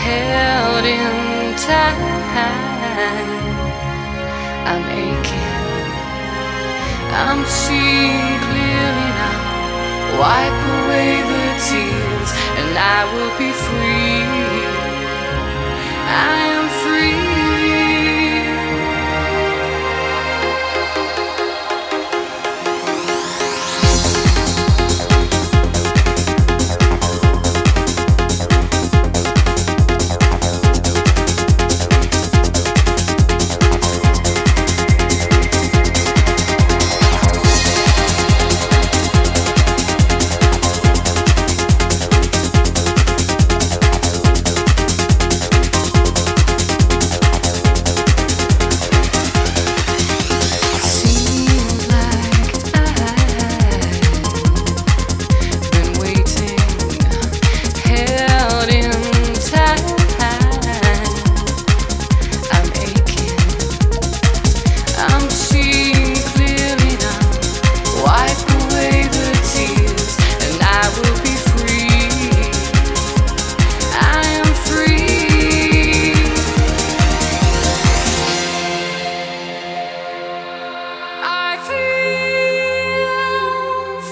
held in time. I'm aching, I'm seeing clearly now. Wipe away the tears, and I will be free.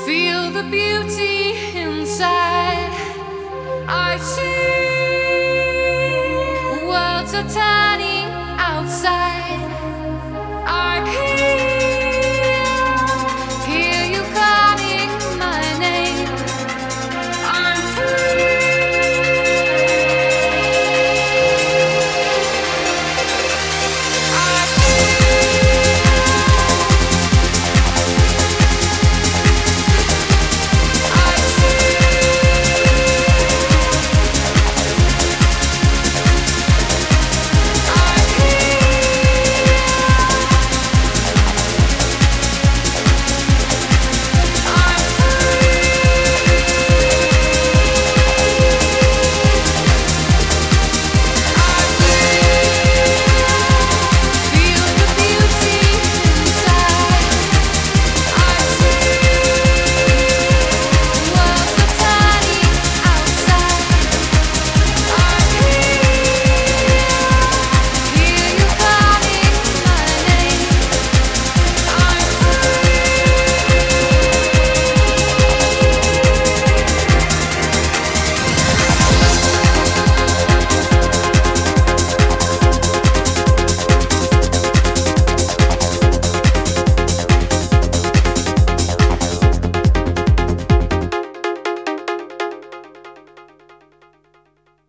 Feel the beauty inside. I see worlds are turning outside. I keep.